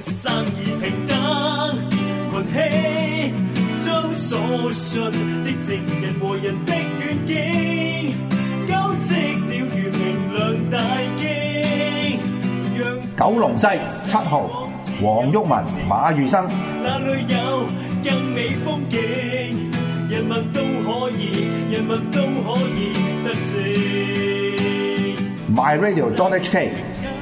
生意平等气将所信的情人和人的远景交织了如明亮大京九龙西七号黄郁文马宇生那里有更美风景人物都可以人物都可以得胜 my radio don hk